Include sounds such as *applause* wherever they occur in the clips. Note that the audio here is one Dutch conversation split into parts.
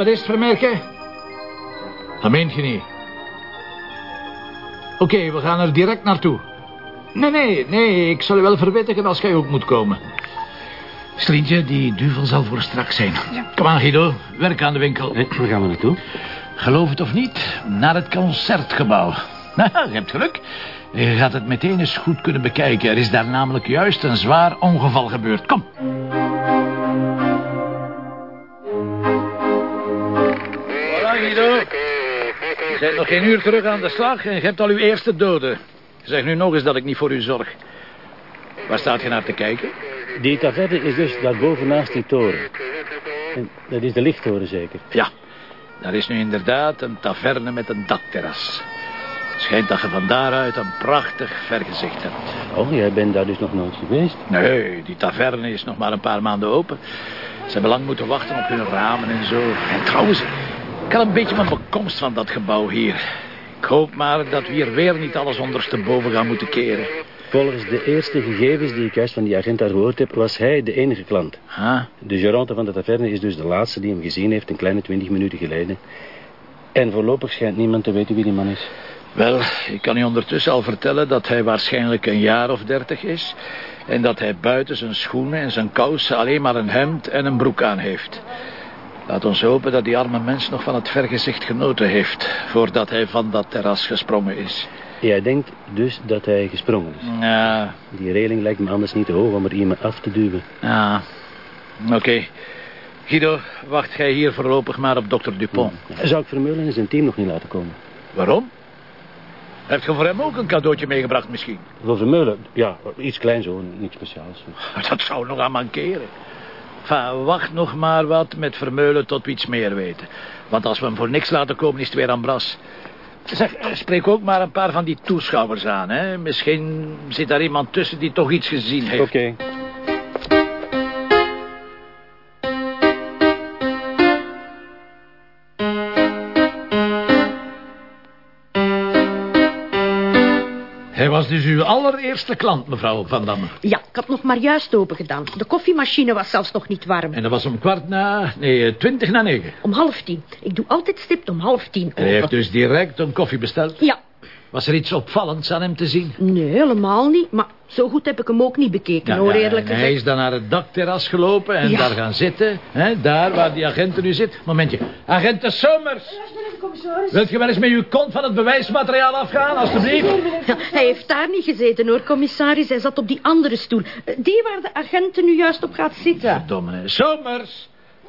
wat is het, vermerken? Dat meent je niet. Oké, we gaan er direct naartoe. Nee, nee, nee, ik zal u wel verwittigen als jij ook moet komen. Slientje, die duvel zal voor straks zijn. Kom aan, Guido, werk aan de winkel. Hé, waar gaan we naartoe? Geloof het of niet, naar het concertgebouw. *laughs* Nou, je hebt geluk. Je gaat het meteen eens goed kunnen bekijken. Er is daar namelijk juist een zwaar ongeval gebeurd. Kom. Je bent nog geen uur terug aan de slag en je hebt al uw eerste dode. Zeg nu nog eens dat ik niet voor u zorg. Waar staat je naar te kijken? Die taverne is dus daarboven naast die toren. En dat is de lichttoren zeker. Ja, daar is nu inderdaad een taverne met een dakterras. Het schijnt dat je van daaruit een prachtig vergezicht hebt. Oh, jij bent daar dus nog nooit geweest? Nee, die taverne is nog maar een paar maanden open. Ze hebben lang moeten wachten op hun ramen en zo. En trouwens, ik had een beetje mijn bekomst van dat gebouw hier. Ik hoop maar dat we hier weer niet alles ondersteboven gaan moeten keren. Volgens de eerste gegevens die ik juist van die agent daar gehoord heb... was hij de enige klant. Huh? De gerante van de taverne is dus de laatste die hem gezien heeft... een kleine twintig minuten geleden. En voorlopig schijnt niemand te weten wie die man is. Wel, ik kan u ondertussen al vertellen dat hij waarschijnlijk een jaar of dertig is... en dat hij buiten zijn schoenen en zijn kousen alleen maar een hemd en een broek aan heeft. Laat ons hopen dat die arme mens nog van het vergezicht genoten heeft... voordat hij van dat terras gesprongen is. Jij denkt dus dat hij gesprongen is. Ja, Die reling lijkt me anders niet te hoog om er iemand af te duwen. ja. Oké. Guido, wacht jij hier voorlopig maar op dokter Dupont. Zou ik Vermeulen en zijn team nog niet laten komen? Waarom? Heb je voor hem ook een cadeautje meegebracht misschien? Voor Vermeulen? Ja, iets kleins hoor, niks speciaals. *laughs* Dat zou nog aan mankeren. Wacht nog maar wat met Vermeulen tot we iets meer weten. Want als we hem voor niks laten komen, is het weer aan bras. Zeg, eh, spreek ook maar een paar van die toeschouwers aan, hè. Misschien zit daar iemand tussen die toch iets gezien heeft. Oké. Hij was dus uw allereerste klant, mevrouw Van Damme. Ja, ik had nog maar juist open gedaan. De koffiemachine was zelfs nog niet warm. En dat was om kwart na... Nee, eh, twintig na negen. Om half tien. Ik doe altijd stipt om half tien En hij heeft dus direct een koffie besteld. Ja, Was er iets opvallends aan hem te zien? nee, helemaal niet. Maar zo goed heb ik hem ook niet bekeken, hoor, ja, eerlijk en hij gezegd. is dan naar het dakterras gelopen en Ja. daar gaan zitten. Hè, daar waar die agenten nu zit. Momentje. Agenten Summers. Wilt je wel eens met uw kont van het bewijsmateriaal afgaan, alstublieft? Ja, hij heeft daar niet gezeten, hoor, commissaris. Hij zat op die andere stoel. Eh, Die waar de agenten nu juist op gaat zitten. Verdomme. hè.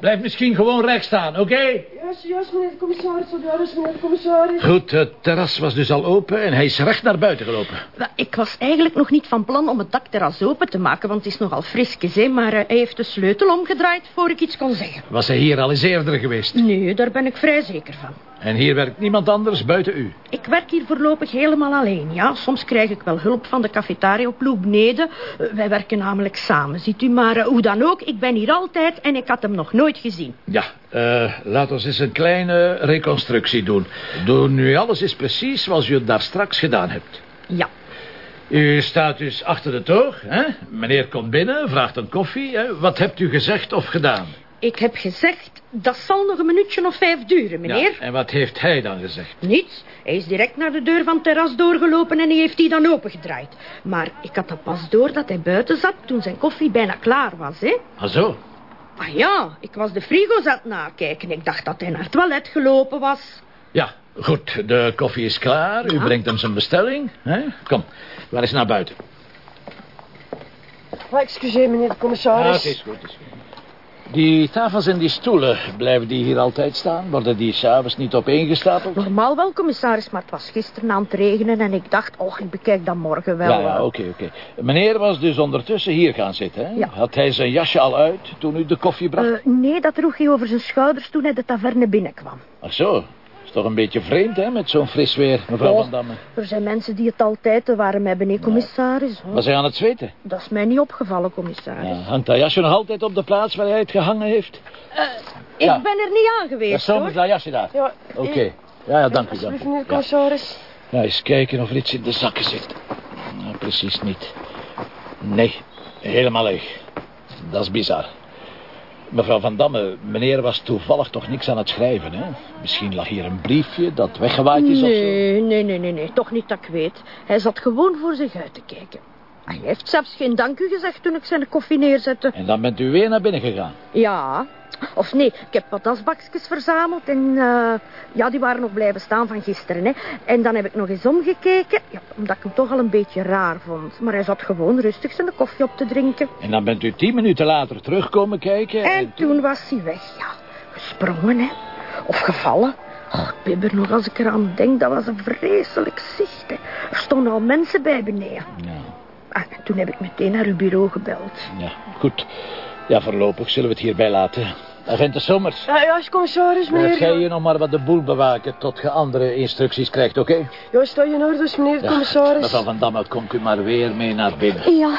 Blijf misschien gewoon recht staan, oké? Juist, juist, meneer de commissaris. Juist, meneer de commissaris. Goed, het terras was dus al open en hij is recht naar buiten gelopen. Ik was eigenlijk nog niet van plan om het dakterras open te maken, want het is nogal frisjes, hè. Maar eh, hij heeft de sleutel omgedraaid voor ik iets kon zeggen. Was hij hier al eens eerder geweest? Nee, daar ben ik vrij zeker van. En hier werkt niemand anders buiten u. Ik werk hier voorlopig helemaal alleen, ja. Soms krijg ik wel hulp van de cafetaria-ploeg beneden. Eh, wij werken namelijk samen, ziet u. Maar eh, hoe dan ook, ik ben hier altijd en ik had hem nog nooit gezien. Ja, eh, laat ons eens een kleine reconstructie doen. Doe nu alles eens precies zoals u het daar straks gedaan hebt. Ja, U staat dus achter de toog, hè? Meneer komt binnen, vraagt een koffie. Hè? Wat hebt u gezegd of gedaan? Ik heb gezegd, dat zal nog een minuutje of vijf duren, meneer. Ja, en wat heeft hij dan gezegd? Niets. Hij is direct naar de deur van het terras doorgelopen en hij heeft die dan opengedraaid. Maar ik had dan pas door dat hij buiten zat toen zijn koffie bijna klaar was, hè. Ah zo, Ah ja, ik was de frigo's aan het nakijken. Ik dacht dat hij naar het toilet gelopen was. ja, goed, de koffie is klaar. U Ja. brengt hem zijn bestelling. Hè? Kom, waar eens naar buiten. Ah, excuseer, meneer de commissaris. Ja, het is goed, het is goed. Die tafels en die stoelen, blijven die hier altijd staan? Worden die s'avonds niet opeengestapeld? Normaal wel, commissaris, maar het was gisteren aan het regenen en ik dacht, och, ik bekijk dat morgen wel. Ja, ja, oké, oké. Meneer was dus ondertussen hier gaan zitten, hè? Ja. Had hij zijn jasje al uit toen u de koffie bracht? Eh, nee, dat droeg hij over zijn schouders toen hij de taverne binnenkwam. Ach zo, is toch een beetje vreemd, hè, met zo'n fris weer, mevrouw Oh. Van Damme. Er zijn mensen die het altijd te warm hebben, nee, commissaris. hoor. Was hij aan het zweten? Dat is mij niet opgevallen, commissaris. Ja, hangt dat jasje nog altijd op de plaats waar hij het gehangen heeft? Ik Ja. ben er niet aan geweest, hoor. met dat jasje daar. Ja, Oké. eh, Ja, ja, dank u, dank Alsjeblieft, u. meneer Ja. commissaris. Ja, eens kijken of er iets in de zakken zit. Nou, precies niet. Nee, helemaal leeg. Dat is bizar. Mevrouw Van Damme, meneer was toevallig toch niks aan het schrijven, hè? Misschien lag hier een briefje dat weggewaaid is of zo. Nee, nee, nee, nee, nee, toch niet dat ik weet. Hij zat gewoon voor zich uit te kijken. Hij heeft zelfs geen dank u gezegd toen ik zijn koffie neerzette. En dan bent u weer naar binnen gegaan. Ja, of nee, ik heb wat asbakjes verzameld en eh, ja, die waren nog blijven staan van gisteren. Hè. En dan heb ik nog eens omgekeken, ja, omdat ik hem toch al een beetje raar vond. Maar hij zat gewoon rustig zijn koffie op te drinken. En dan bent u tien minuten later terugkomen kijken. En toen was hij weg, ja. Gesprongen, hè. Of gevallen. Oh, ik bibber nog als ik eraan denk. Dat was een vreselijk zicht, hè. Er stonden al mensen bij beneden. Ja, Ah, en toen heb ik meteen naar uw bureau gebeld. ja, goed. Ja, voorlopig zullen we het hierbij laten. Agent de Sommers, Ja, ja, is commissaris, meneer. jij hier nog maar wat de boel bewaken tot je andere instructies krijgt, oké? Ja, sta je in orde, meneer de Ja, commissaris. Mevrouw Van Damme, komt u maar weer mee naar binnen. Ja,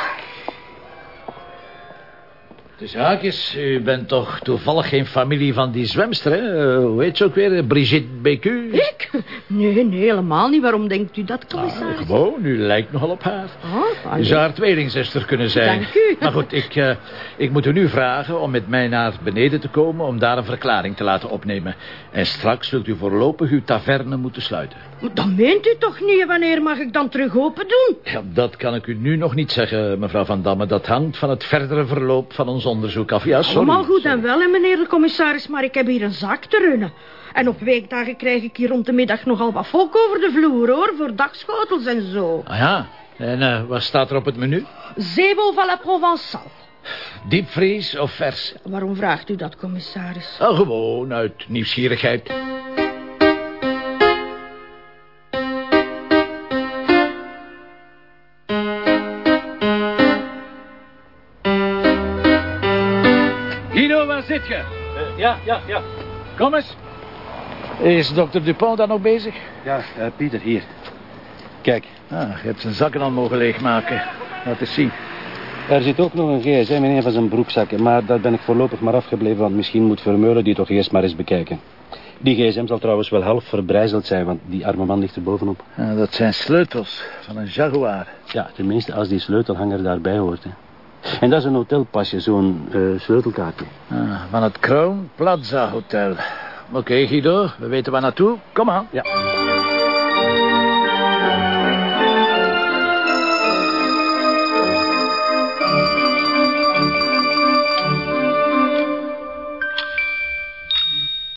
De zaak is, u bent toch toevallig geen familie van die zwemster, hè? Eh, hoe heet ze ook weer? Brigitte Bécu? ik? Nee, nee, helemaal niet. Waarom denkt u dat, commissaris? Gewoon, u lijkt nogal op haar. Oh, Allee. zou haar tweelingzuster kunnen zijn. Dank u. *laughs* Maar goed, ik, eh, ik moet u nu vragen om met mij naar beneden te komen... om daar een verklaring te laten opnemen. En straks zult u voorlopig uw taverne moeten sluiten. Dat meent u toch niet? Wanneer mag ik dan terug open doen? Ja, dat kan ik u nu nog niet zeggen, mevrouw Van Damme. Dat hangt van het verdere verloop van ons onderzoek af. Ja, sorry. Allemaal goed en wel, hè, meneer de commissaris, maar ik heb hier een zaak te runnen. En op weekdagen krijg ik hier rond de middag nogal wat volk over de vloer, hoor, voor dagschotels en zo. Ah ja, en eh, wat staat er op het menu? Zeebol van la Provençal. Diepvries of vers? Waarom vraagt u dat, commissaris? Oh, gewoon uit nieuwsgierigheid. Guido, waar zit je? ja, ja, ja. Kom eens. Is dokter Dupont dan nog bezig? Ja, eh, Pieter, hier. Kijk, Ah, je hebt zijn zakken al mogen leegmaken. Laat eens zien. er zit ook nog een gsm in een van zijn broekzakken. Maar daar ben ik voorlopig maar afgebleven, want misschien moet Vermeulen die toch eerst maar eens bekijken. Die gsm zal trouwens wel half verbrijzeld zijn, want die arme man ligt er bovenop. Ah, dat zijn sleutels van een Jaguar. Ja, tenminste als die sleutelhanger daarbij hoort. Hè. En dat is een hotelpasje, zo'n eh, sleutelkaartje. Ah, van het Kroon Plaza Hotel. Oké, Guido, we weten waar naartoe. Kom aan. Ja.